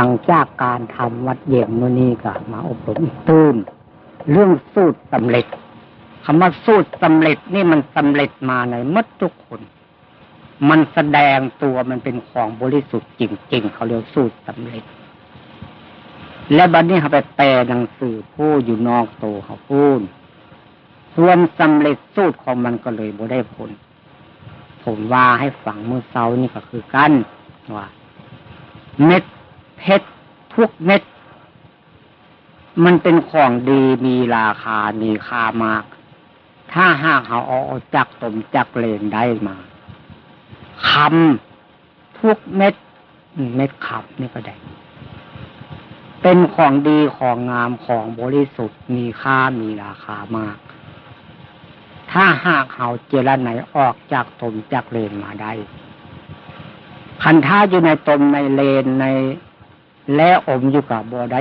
หลังจากการทำวัดเยี่ยมมื่อนี้ก็มาอบรมตื้นเรื่องสูตรสำเร็จคำว่าสูตรสำเร็จนี่มันสำเร็จมาในมดทุกคน มันแสดงตัวมันเป็นของบริสุทธิ์จริงๆ เขาเรียกสูตรสำเร็จ และบัดนี้เขาไปแปลหนังสือผู้อยู่นอกโตเขาพูดส่วนสำเร็จสูตรของมันก็เลยบ่ได้ผล ผมว่าให้ฝังเมื่อเช้านี่ก็คือกันว่าเม็ด เพชรทุกเม็ด มันเป็นของดีมีราคา มีค่ามาก ถ้าหากเขาเอาจักตมจักเลนได้มาคำทุกเม็ด เม็ดขับนี่ก็ได้ เป็นของดีของงามของบริสุทธิ์มีค่ามีราคามาก ถ้าหากเขาเจรไหนออกจากตมจากเลนมาได้คันท่าอยู่ในตมในเลนใน และอมอยู่กับบัวได้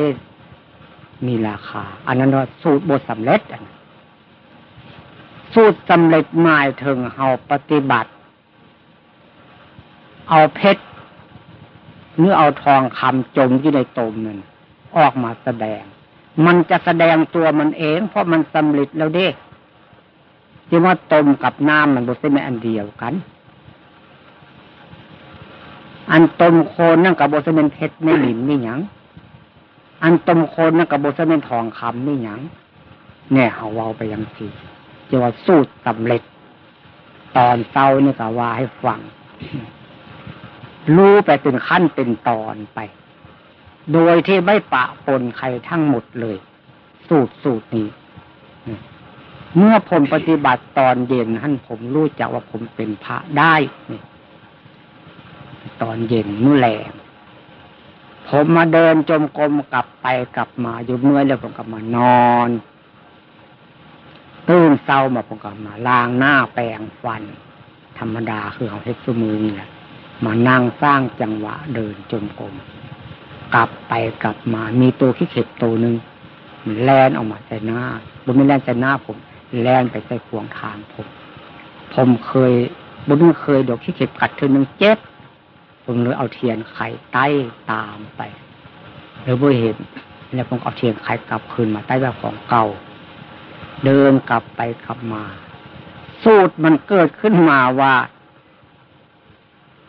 มีราคา อันนั้นว่าสูตรบทสำเร็จสูตรสำเร็จหมายถึงเฮาปฏิบัติ เอาเพชรหรือเอาทองคำจมอยู่ในตมนั่นออกมาแสดง มันจะแสดงตัวมันเอง เพราะมันสำเร็จแล้วเด้จึงว่าตมกับน้ำมันบริสุทธิ์อันเดียวกัน อันตมโคนนั่นกับโบสเมนเพชรไม่หลินไม่หยังอันตมโคนนั่นกับโบสเมนทองคำไม่หยังเนี่ยเขาเว้าไปยังสี่จะว่าสูตรสำเร็จ ตอนเศร้านี่ก็ว่าให้ฟังรู้ไปเป็นขั้นเป็นตอนไป โดยที่ไม่ปะปนใครทั้งหมดเลย สูตรสูตรนี้เมื่อผมปฏิบัติตอนเย็นท่านผมรู้จักว่าผมเป็นพระได้นี่ ตอนเย็นมื้อแรงผมมาเดินจมกรมกลับไปกลับมาอยู่เมื่อยแล้วผมก็มานอนตื่นเศร้ามาผมก็มาล้างหน้าแปรงฟัน ธรรมดาคือเขาเฮ็ดสมือนี่แหละมานั่งสร้างจังหวะเดินจมกรมกลับไปกลับมา มีตัวขี้เข็บตัวหนึ่งแลนออกมาใส่หน้าบนไม่แลนใส่หน้าผม แลนไปใส่ขวงทางผม ผมเคยบนไม่เคยดอกขี้เข็บกัดเธอหนึ่งเจ็บ ผมเลยเอาเทียนไขใต้ตามไปแล้วเมื่อเห็นแล้วผมเอาเทียนไขกลับคืนมาใต้แบบของเก่า เดินกลับไปกลับมา สูตรมันเกิดขึ้นมาว่า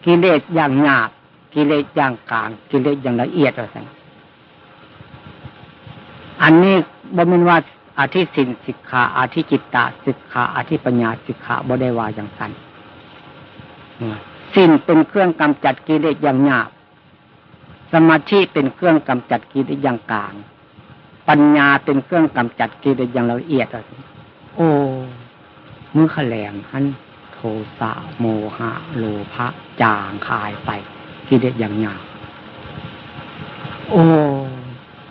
กิเลสอย่างหยาบกิเลสอย่างกลาง กิเลสอย่างละเอียดอะไรสักอันนี้บ่เป็นว่าอาทิสินสิกขาอาทิจิตตาสิกขาอาทิปัญญาสิกขาบ่ได้ว่าอย่างสั้น สิ้นเป็นเครื่องกำจัดกิเลสอย่างหยาบ สมาธิเป็นเครื่องกำจัดกิเลสอย่างกลาง ปัญญาเป็นเครื่องกำจัดกิเลสอย่างละเอียดโอ้มือขแลงหันโทสะโมหะ โลภะจางคายไป กิเลสอย่างหยาบโอ้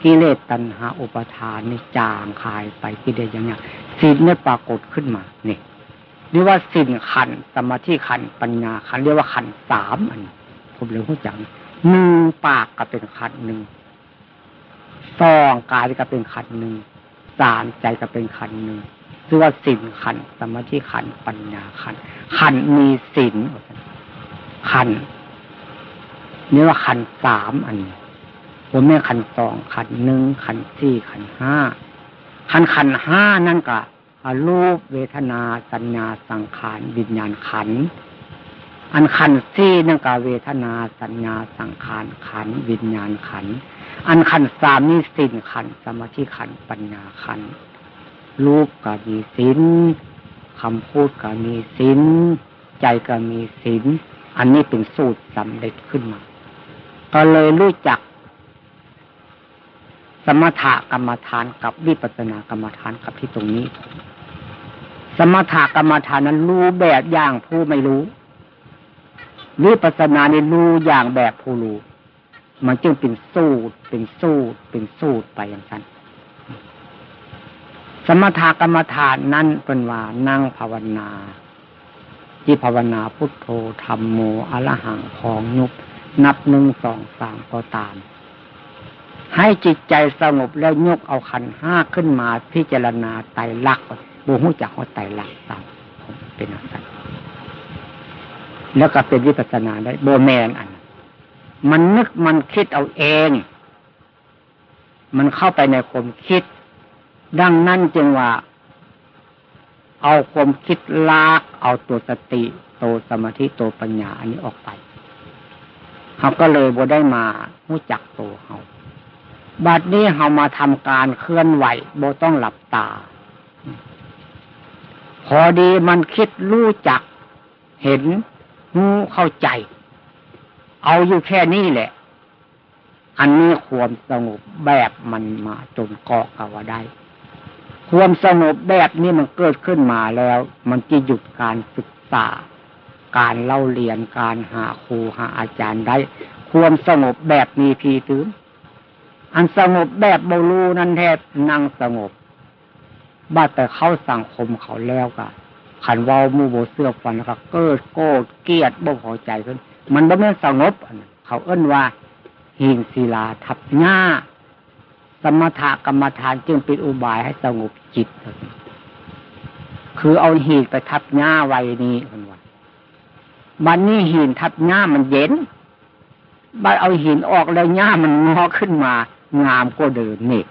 กิเลสตัณหาอุปทานนี่จางคายไปกิเลสอย่างหยาบสิ่งนี้ปรากฏขึ้นมาเนี่ย เรียกว่าสิ่งขันสมาธิขันปัญญาขันเรียกว่าขันสามอัน ผมเลยพูดจังหนึ่งปากก็เป็นขันหนึ่งสองกายก็เป็นขันหนึ่งสามใจก็เป็นขันหนึ่งเรียกว่าสิ่งขันสมาธิขันปัญญาขันขันมีสิ่งขันเรียกว่าขันสามอันผมไม่ขันสองขันหนึ่งขันสี่ขันห้าขันขันห้านั่นก็ รูปเวทนาสัญญาสังขารวิญญาณขัน อันขันสี่นั่นก็เวทนาสัญญาสังขารขันวิญญาณขัน อันขันสามนี่สิ่งขันสมาธิขันปัญญาขัน รูปก็มีสินคำพูดก็มีสินใจก็มีสินอันนี้เป็นสูตรสำเร็จขึ้นมา ก็เลยรู้จักสมถกรรมฐานกับวิปัสสนากรรมฐานกับที่ตรงนี้ สมถกรรมฐานนั้นรู้แบบอย่างผู้ไม่รู้วิปัสสนานี่รู้อย่างแบบผู้รู้ มันจึงเป็นสูตร เป็นสูตร เป็นสูตรไปอย่างนั้น สมถกรรมฐานนั้นเป็นว่านั่งภาวนาที่ภาวนาพุทโธธรรมโมอรหังของยุบนับหนึ่งสองสามก็ตาม ให้จิตใจสงบแล้วยกเอาขันห้าขึ้นมาพิจารณาไตรลักษณ์ บูหูจักว่าไตรลักตามเป็นอะไรแล้วก็เป็นวิปัสนาได้โบแมนอัน มันนึกมันคิดเอาเอง มันเข้าไปในความคิด ดังนั้นจึงว่า เอาความคิดลากเอาตัวสติโตสมาธิโตปัญญาอันนี้ออกไปเขาก็เลยบ่ได้มารู้จักตัวเขาบัดนี้เขามาทำการเคลื่อนไหวโบต้องหลับตา พอดีมันคิดรู้จัก เห็นรู้เข้าใจ เอาอยู่แค่นี้แหละ อันนี้ความสงบแบบมันมาจนเกาะเอาได้ ความสงบแบบนี้มันเกิดขึ้นมาแล้ว มันจะหยุดการศึกษา การเล่าเรียนการหาครูหาอาจารย์ได้ ความสงบแบบมีพีตื้นอันสงบแบบบรูนั่นแทบนั่งสงบ บ้าแต่เข้าสังคมเขาแล้วก็ขันวามูโบเสื้อฟันก็เกิดโกรธเกียดบ่พอใจขึ้น มันบ่แม่นสงบเขาเอื้นว่าหิงศิลาทับหญ้า สมถะกรรมฐานจึงเป็นอุบายให้สงบจิต คือเอาหินไปทับหญ้าไว้นี่คนว่ามันนี่หินทับหญ้ามันเย็นบัดเอาหินออกแล้วหญ้ามันงอขึ้นมา งามก็เดิมนี่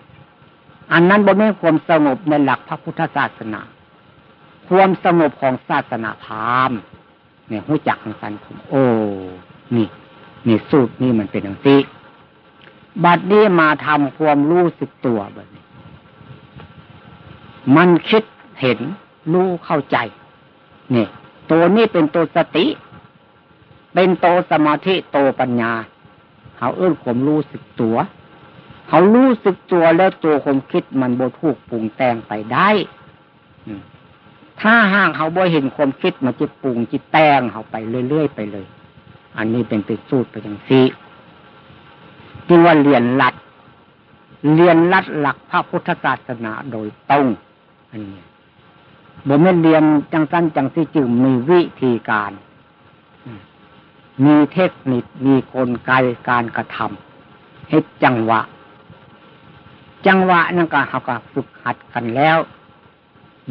อันนั้นบ่แม่ความสงบในหลักพระพุทธศาสนา ความสงบของศาสนาพราหมณ์เนี่ยหู้จักของสันผมโอ้ นี่ นี่สูตรนี่มันเป็นอย่างนี้บัดนี้มาทำความรู้สึกตัวแบบนี้ มันคิดเห็นรู้เข้าใจเนี่ยตัวนี้เป็นตัวสติ เป็นโตสมาธิโตปัญญาเขาเอื้นความรู้สึกตัว เขารู้สึกตัวแล้วตัวความคิดมันโบถูกปรุงแต่งไปได้ถ้าห่างเขาบ่เห็นความคิดมันจะปรุงจิตแต่งเขาไปเรื่อยๆไปเลย อันนี้เป็นเป็นสูตรไปอย่างซีจึงว่าเรียนหลัดเรียนลัดหลักพระพุทธศาสนาโดยตรงอันนี้บ่ไม่เรียนจังสั้นจังที่จึงมีวิธีการ มีเทคนิคมีกลไกการกระทำให้จังหวะ จังหวะนั่นก็เขาก็ฝึกหัดกันแล้ว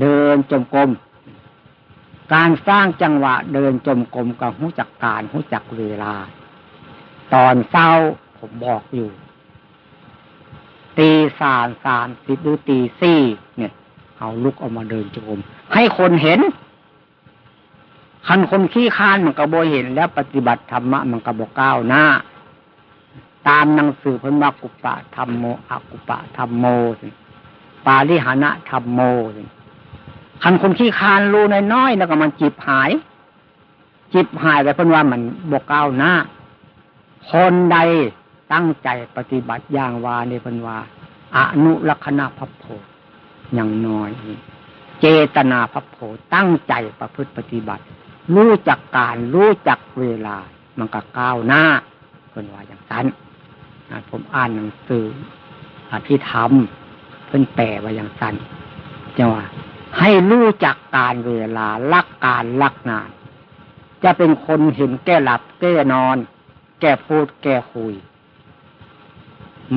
เดินจมกรมการสร้างจังหวะเดินจมกรมกับหู้จักการหู้จักเวลา ตอนเศร้าผมบอกอยู่ ตีสามสามสิบหรือตีสี่เนี่ยเอาลุกออกมาเดินจมกรมให้คนเห็นคันคนขี้คานมันก็บ่เห็นแล้วปฏิบัติธรรมะมันก็บ่ก้าวหน้า ตามหนังสือพันว่ากุปะธรรมโมอกุปะธรรมโมสิปาลิหานะธรรมโมสิคันคนขี้คานรู้น้อยๆแล้วก็มันจิบหาย จิบหายไปเพิ่นว่ามันบกก้าวหน้า คนใดตั้งใจปฏิบัติอย่างวาในเพิ่นว่าอนุลักษณะพัพโพอย่างน้อยเจตนาพัพโพตั้งใจประพฤติปฏิบัติ รู้จักการรู้จักเวลา มันก็ก้าวหน้าเพิ่นว่าอย่างนั้น ผมอ่านหนังสืออภิธรรมเพิ่นแปลว่าอย่างนั้นจังว่าให้รู้จักการเวลาลักการลักงาน จะเป็นคนเห็นแก้หลับแก้นอน แก้พูดแก้คุย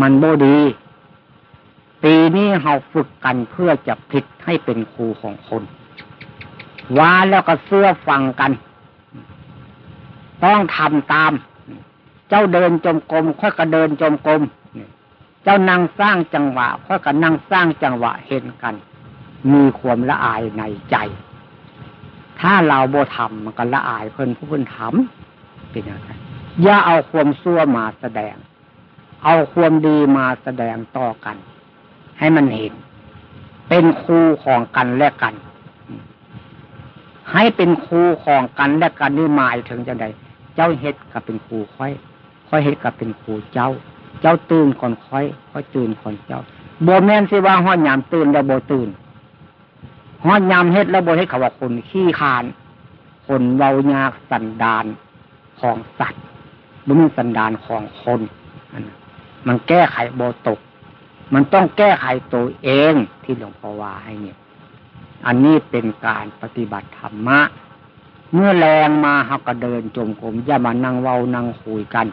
มันโบดี ปีนี้เราฝึกกันเพื่อจะพลิกให้เป็นครูของคนว่าแล้วก็เสื้อฟังกัน ต้องทำตาม เจ้าเดินจมกรมค่อยก็เดินจมกรมเจ้านั่งสร้างจังหวะค่อยก็นั่งสร้างจังหวะเห็นกัน มีความละอายในใจ ถ้าเราโบทำมันก็ละอายเพิ่นผู้เพิ่นทำเป็นอย่างไรอย่าเอาความซั่วมาแสดง เอาความดีมาแสดงต่อกัน ให้มันเห็น เป็นครูของกันและกัน ให้เป็นครูของกันและกันนี่หมายถึงจะไดเจ้าเฮ็ดกับเป็นครูค่อย ค่อยเฮ็ดกับเป็นครูเจ้า เจ้าตื่นก่อนค่อยค่อยตื่นก่อนเจ้าโบแมนสิว่าห้อยยามตื่นแล้วโบตื่นฮอดยามเฮ็ดแล้วโบ่ให้เขาว่าคนขี้คาน คนเว้ายากสันดานของสัตว์บ่มีสันดานของคนมันแก้ไขโบตก มันต้องแก้ไขตัวเองที่หลวงพ่อว่าให้เนี่ย อันนี้เป็นการปฏิบัติธรรมะ เมื่อแรงมาเฮาก็เดินจมกรมอย่ามานั่งเว้านั่งคุยกัน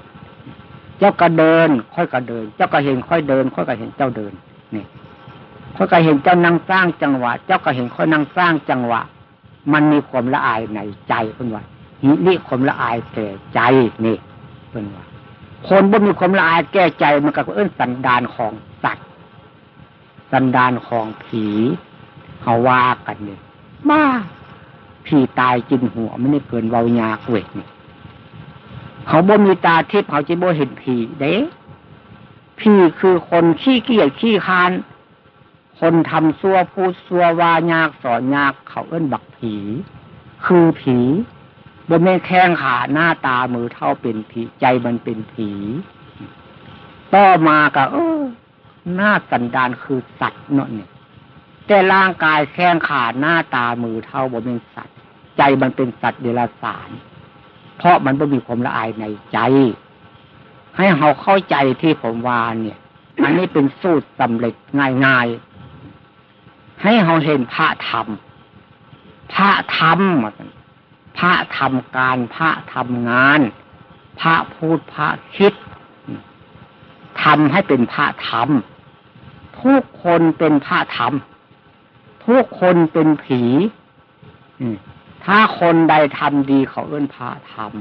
เจ้าก็เดิน ค่อยก็เดิน เจ้าก็เห็นค่อยเดิน ค่อยก็เห็นเจ้าเดินนี่เขาก็เห็นเจ้านั่งสร้างจังหวะ เจ้าก็เห็นเขานั่งสร้างจังหวะ มันมีความละอายในใจเพื่อนว่านี่ความละอายแก่ใจนี่เพื่อนว่าคคนบ่มีความละอายแก้ใจมันก็เอื้นสันดานของสัตว์สันดานของผีเขาว่ากันเนี่ยบ้าผีตายกินหัวไม่ได้เกินเวายากเวกนี่ เขาบ่มีตาทิพย์เขาจะบ่เห็นผีเด้ผีคือคนขี้เกียจขี้คาน คนทำซัวพูดซัววายากสอนยากเขาเอื้นบักผี คือผีบนแม่แข้งขาหน้าตามือเท่าเป็นผีใจมันเป็นผีต่อมาก็เออหน้าสันดานคือสัตว์เนาะเนี่ย แต่ร่างกายแข้งขาหน้าตามือเท่าบนเป็นสัตว์ ใจมันเป็นสัตว์เดรัจฉาน เพราะมันไม่มีความละอายในใจ ให้เขาเข้าใจที่ผมวานเนี่ย อันนี้เป็นสูตรสำเร็จง่ายๆ ให้เขาเห็นพระธรรม พระธรรมพระทำการ พระทำงาน พระพูดพระคิดทำให้เป็นพระธรรม ทุกคนเป็นพระธรรม ทุกคนเป็นผี ถ้าคนใดทำดีเขาเอื้นพระธรรม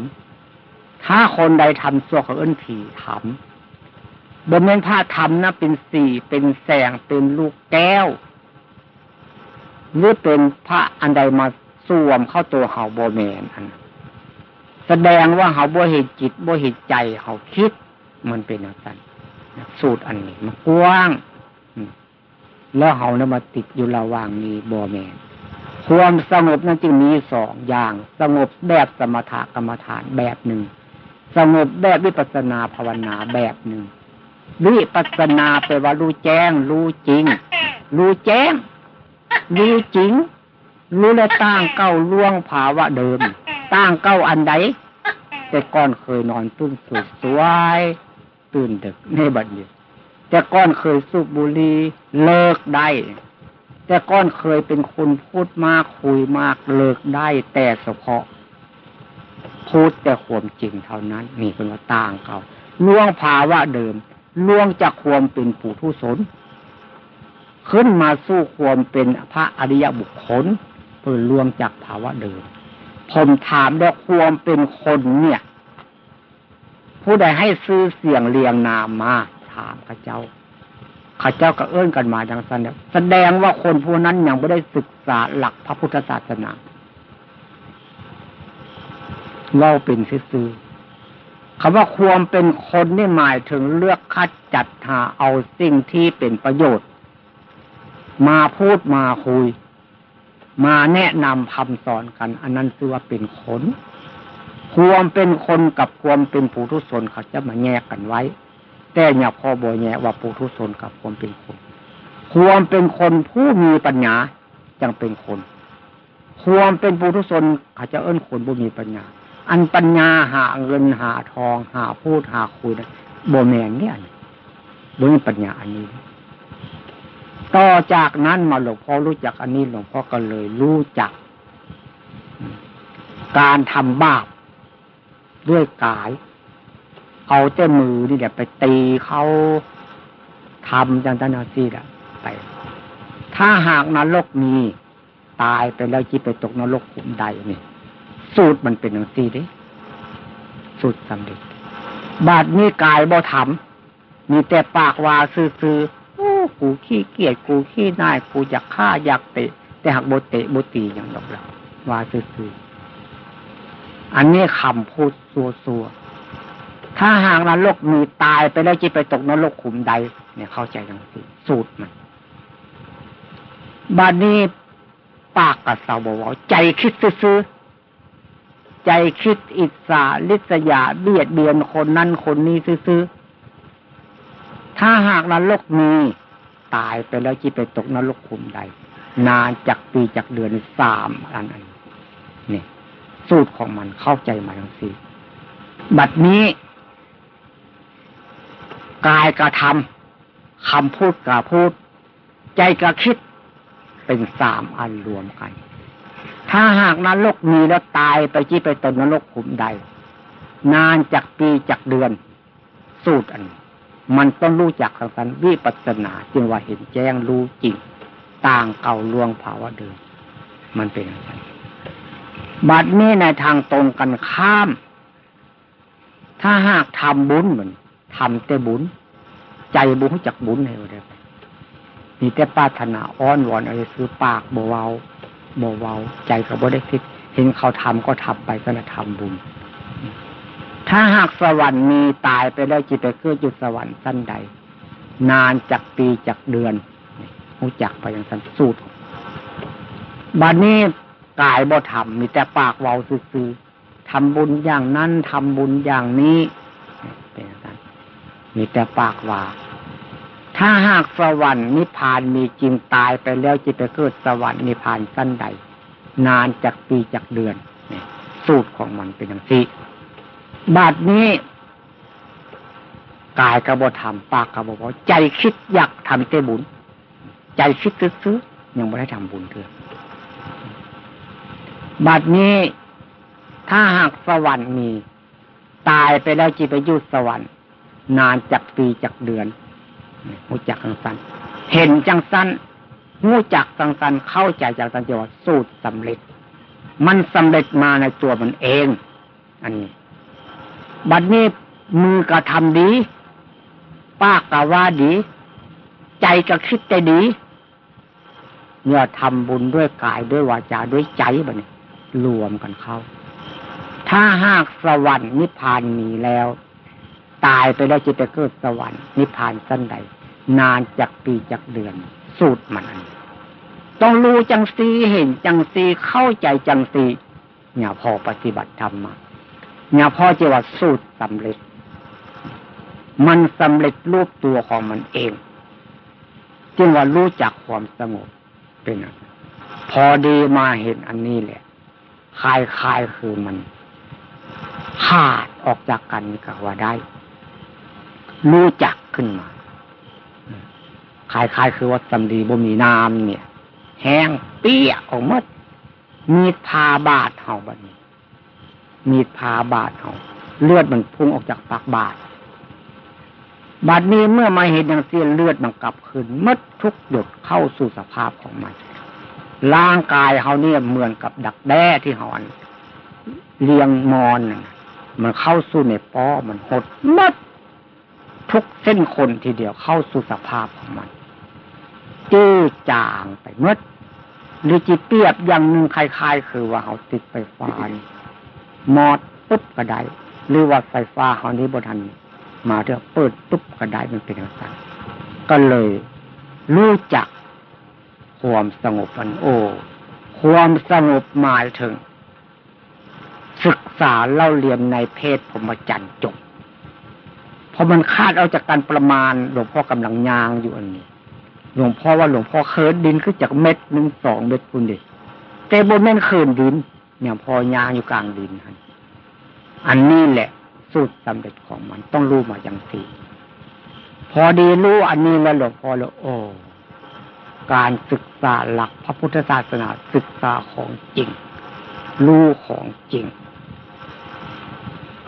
ถ้าคนใดทำชั่วเขาเอื้นผีธรรมบนเน้นพระธรรมนะเป็นสีเป็นแสงเป็นลูกแก้วหรือเป็นพระอันใดมาสวมเข้าตัวเขาโบแมนอัน แสดงว่าเขาบ่เหตุจิตบ่เหตุใจเขาคิดมันเป็นอย่างนั้นสูตรอันนี้มันกว้าง แล้วเขาเนี่ยมาติดอยู่ระหว่างนี้โบแมน ความสงบนั้นจึงมีสองอย่าง สงบแบบสมถกรรมฐานแบบหนึ่ง สงบแบบวิปัสนาภาวนาแบบหนึ่งวิปัสนาแปลว่ารู้แจ้ง รู้จริง รู้แจ้ง รู้จริง รู้และตั้งเก้าล่วงภาวะเดิม ตั้งเก้าอันใดแต่ก้อนเคยนอนตุ้นสุดสวย ตื่นดึกในบัดนี้แต่ก้อนเคยสูบบุหรี่เลิกได้ แต่ก้อนเคยเป็นคนพูดมากคุยมากเลิกได้แต่เฉพาะ พูดแต่ความจริงเท่านั้นนี่เป็นว่าต่างเขาล่วงภาวะเดิมล่วงจากความเป็นปุถุชนขึ้นมาสู้ความเป็นพระอริยบุคคลเพื่อล่วงจากภาวะเดิม ผมถามด้วความเป็นคนเนี่ย ผู้ใดให้ซื้อเสียงเรียงนามมาถามข้าเจ้า ข้าเจ้าก็เอื้นกันมาดังสันเนี่ยแสดงว่าคนผู้นั้นยังไม่ได้ศึกษาหลักพระพุทธศาสนาเล่าเป็นซื้อคำว่าความเป็นคนนี่หมายถึงเลือกคัดจัดหาเอาสิ่งที่เป็นประโยชน์ มาพูดมาคุย มาแนะนำคำสอนกัน อันนั้นคือว่าเป็นคน ความเป็นคนกับความเป็นผู้ทุศนเขาจะมาแยกกันไว้ แต่อย่าพอบอยแยว่าผู้ทุศนกับความเป็นคน ความเป็นคนผู้มีปัญญาจังเป็นคน ความเป็นผู้ทุศนเขาจะเอื้นคนผู้มีปัญญา อันปัญญาหาเงินหาทอง หาพูดหาคุยนะโบแมนเนี่ยบ่มีปัญญาอันนี้ ต่อจากนั้นมาหลวงพ่อรู้จักอันนี้หลวงพ่อก็เลยรู้จัก การทำบาปด้วยกาย เอาเจ้มือนี่แหละไปตีเขาทำจังตันาซีละไป ถ้าหากนรกมีตายไปแล้วจิตไปตกนรกขุมใดนี่ สูตรมันเป็นอย่างซีดิสูตรสำเร็จ บาดนี้กายบ่ทำมีแต่ปากวาซื่อกูขี้เกียจกูขี้นายกูอยากฆ่าอยากเตะ แต่หากโบเตะโบตีอย่างดอกเราว่าซื่ออันนี้คำพูดซัวซัว ถ้าหากนรกมีตายไปแล้วจะไปตกนรกขุมใด เนี่ยเข้าใจทังสิสูตรมันบัดนี้ปากกับสาวบอกว่าใจคิดซื้อใจคิดอิสาลิษยาเบียดเบียนคนนั้นคนนี้ซื้อถ้าหากนรกมีตายไปแล้วจีไปตกนรกขุมใด นานจากปีจากเดือนสามอันอันนี่สูตรของมันเข้าใจมาทั้งสี่บัดนี้ กายกระทำคำพูดกระพูด ใจกระคิดเป็นสามอันรวมกัน ถ้าหากนรกมีแล้วตายไปจี้ไปตกนรกขุมใด นานจากปีจากเดือน สูตรอัน มันต้องรู้จักทางสันวิปัสนาจึงว่าเห็นแจ้งรู้จริง ต่างเก่าลวงภาวะเดิมมันเป็นอย่างไรบัดนี้ในทางตรงกันข้าม ถ้าหากทำบุญเหมือน ทำแต่บุญ ใจบุญจากบุญให้เราได้มีแต่ปาถนาอ้อนวอนอะไรคือปากบเวาบเวาใจก็บ่ได้คิด เห็นเขาทำก็ทำไปก็นะทำบุญ ถ้าหากสวรรค์มีตายไปแล้วจิตไปเกิดอยู่สวรรค์สั้นใด นานจากปีจากเดือนหูจักไปอย่างสันสูตรบัดนี้กายบ่ทำมีแต่ปากเวาซื่อทำบุญอย่างนั้นทำบุญอย่างนี้ มีแต่ปากว่า ถ้าหากสวรรค์นิพพานมีจริงตายไปแล้วจิตไปเกิดสวรรค์นิพพานสั้นใด นานจากปีจากเดือนสูตรของมันเป็นอย่างนี้บาดนี้กายกระบทำปากกระบอกใจคิดอยากทำเตบุญ ใจคิดซื้อยังไม่ได้ทำบุญเถอะบัดนี้ถ้าหากสวรรค์มี ตายไปแล้วจีไปยุดสวรรค์ นานจากปีจากเดือนหูจักจังสันเห็นจังสันหูจักจังสันเข้าใจจากสันจะว่าสูตรสำเร็จ มันสำเร็จมาในตัวมันเอง อันนี้ บัดนี้มือกระทำดี ปากกะว่าดี ใจก็คิดแต่ดีเนี่ยทำบุญด้วยกายด้วยวาจาด้วยใจบัดนี้รวมกันเข้า ถ้าหากสวรรค์นิพพานมีแล้ว ตายไปแล้วจะไปเกิดสวรรค์นิพพานสั้นใด นานจากปีจากเดือน สูตรมัน ต้องรู้จังซีเห็นจังซีเข้าใจจังซีเนี่ยพอปฏิบัติธรรมเนี่ยพอจะว่าสูตรสำเร็จ มันสำเร็จรูปตัวของมันเอง จึงว่ารู้จักความสงบเป็นพอดีมาเห็นอันนี้แหละคลายคลายคือมันขาดออกจากกันก็ว่าได้ รู้จักขึ้นมาคลายคลายคือว่าสำลีบ่มีน้ำเนี่ย แห้งเปี้ยออกมดมีพาบาดเห่าแบบนี้มีพาบาดเห่าเลือดมันพุ่งออกจากปากบาดบาดนี้เมื่อมาเห็นอย่างเสียเลือดมันกลับขึ้นมดทุกหยดเข้าสู่สภาพของมันร่างกายเขาเนี่ยเหมือนกับดักแด้ที่หอนเลียงมอน มันเข้าสู่ในป้อมันหดมัด ทุกเส้นคนทีเดียวเข้าสู่สภาพของมันจื้อจางไปเมดหรือจิเปียบอย่างหนึ่งคล้ายๆ คือว่าเขาติดไฟฟ้ามอดปุ๊บก็ได้หรือว่าไฟฟ้าเขานี้บทันมาเถอะเปิดปุ๊บก็ได้มันเป็นอย่างนั้นก็เลยรู้จักความสงบมันโอ้ความสงบหมายถึง ศึกษาเล่าเรียนในเพศพรมจันทร์จบ พอมันคาดเอาจากการประมาณ หลวงพ่อกำลังยางอยู่อันนี้หลวงพ่อว่าหลวงพ่อเคิร์ดดินขึ้นจากเม็ดหนึ่งสองเม็ดคุณดิแต่บนแม่นเคินดินเนี่ยพอยางอยู่กลางดินอันนี้แหละสูตรสำเร็จของมันต้องรู้มาอย่างสี่พอดีรู้อันนี้แล้วหลวงพ่อแล้วโอ้การศึกษาหลักพระพุทธศาสนาศึกษาของจริง รู้ของจริง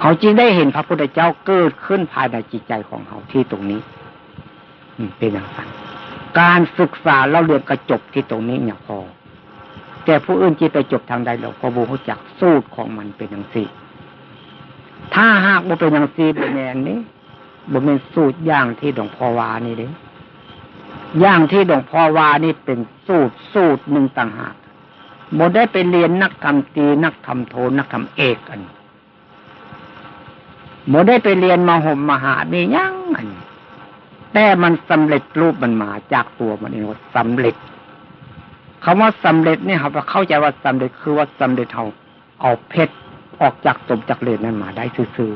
เขาจึงได้เห็นพระพุทธเจ้าเกิดขึ้นภายในจิตใจของเขาที่ตรงนี้เป็นอย่างนั้นการศึกษาเราเรียนกระจบที่ตรงนี้เนี่ยพอ แต่ผู้อื่นจีไปจบทางใดเราพอบูเขาจักสูตรของมันเป็นอย่างสี่ ถ้าหากบ่เป็นอย่างสี่เป็นแนนนี้บ่เป็นสูตรอย่างที่หลวงพ่อวานี่เด้อย่างที่หลวงพ่อวานี่เป็นสูตรสูตรหนึ่งต่างหากโมได้ไปเรียนนักทำตีนักทำโทนักทำเอกอัน โมได้ไปเรียนมาห่มมหานี่ยังแต่มันสำเร็จรูปมันมาจากตัวมันเองว่าสำเร็จคำว่าสำเร็จเนี่ยเราเข้าใจว่าสำเร็จคือว่าสำเร็จเขาเอาเพชรออกจากตมจากเลนนั้นมาได้ซื่อ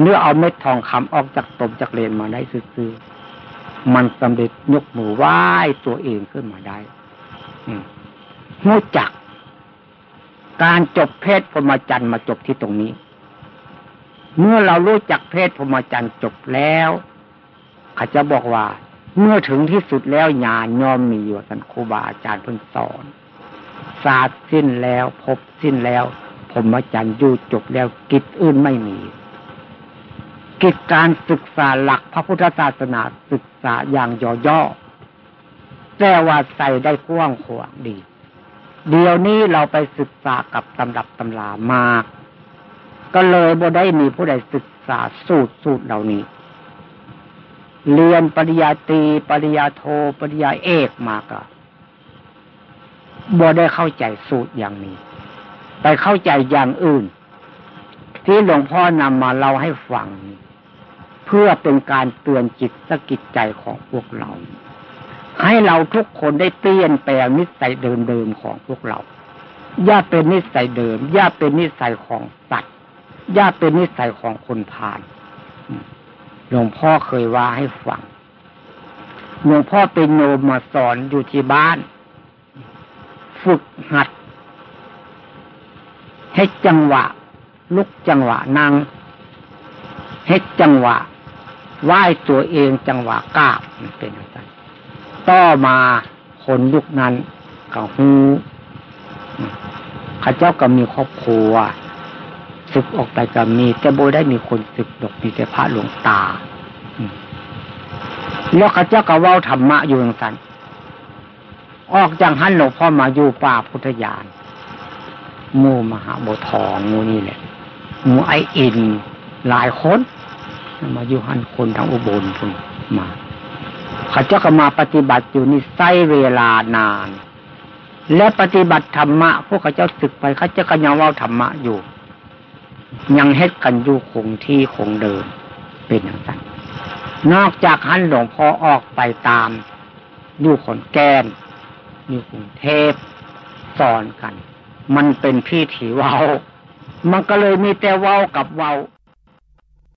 เนื้อเอาเม็ดทองคำออกจากตมจากเลนมาได้ซื่อมันสำเร็จยกมือไหว้ตัวเองขึ้นมาได้รู้จัก การจบเพศพรหมจรรย์มาจบที่ตรงนี้ เมื่อเรารู้จักเพศพรหมจรรย์จบแล้วอาจะบอกว่า เมื่อถึงที่สุดแล้วญาณยอมมีอยู่สันครูบาอาจารย์เพิ่งสอนศาสตร์สิ้นแล้วพบสิ้นแล้วพรหมจรรย์อยู่จบแล้วกิจอื่นไม่มี กิจการศึกษาหลักพระพุทธศาสนาศึกษาอย่างย่อๆแต่ว่าใส่ได้กว้างขวางดี เดี๋ยวนี้เราไปศึกษากับตำรับตำรามาก ก็เลยบ่ได้มีผู้ใดศึกษาสูตรสูตรเหล่านี้ เรียนปริญญาตรีปริญญาโทปริญญาเอกมาก็บ่ได้เข้าใจสูตรอย่างนี้ ไปเข้าใจอย่างอื่น ที่หลวงพ่อนำมาเล่าให้ฟัง เพื่อเป็นการเตือนจิตสกิจใจของพวกเรา ให้เราทุกคนได้เปลี่ยนแปลงนิสัยเดิมๆของพวกเรา อย่าเป็นนิสัยเดิม อย่าเป็นนิสัยของสัต อย่าเป็นนิสัยของคนพาลหลวงพ่อเคยว่าให้ฟังหลวงพ่อเป็นโยมมาสอนอยู่ที่บ้าน ฝึกหัด ให้จังหวะ ลุกจังหวะนั่งให้จังหวะไหว้ตัวเองจังหวะก้าวมันเป็นอะไรต่อมาคนยุคนั้นก็ฮูข้าเจ้าก็มีครอบครัว ศึกออกไปก็มีแต่โบได้มีคนศึกดอกมีแต่พระหลวงตาแล้วข้าเจ้าก็เว้าธรรมะอยู่อย่างนั้นออกจากหันหลวงพ่อมาอยู่ป่าพุทธยานมูมหาโบทองมูนี่แหละมูไออินหลายคนมาอยู่หันคนทั้งอุบลพุ่นมาข้าเจ้าก็มาปฏิบัติอยู่นี่ใช้เวลานาน และปฏิบัติธรรมะพวกข้าเจ้าศึกไปข้าเจ้าก็ยังเว่าธรรมะอยู่ ยังเฮ็ดกันอยู่คงที่คงเดิมเป็นอย่างนั้นนอกจากหันหลวงพ่อออกไปตามอยู่ขอนแก่นอยู่กรุงเทพสอนกัน มันเป็นพี่ถีเว้า มันก็เลยมีแต่เว้ากับเว้า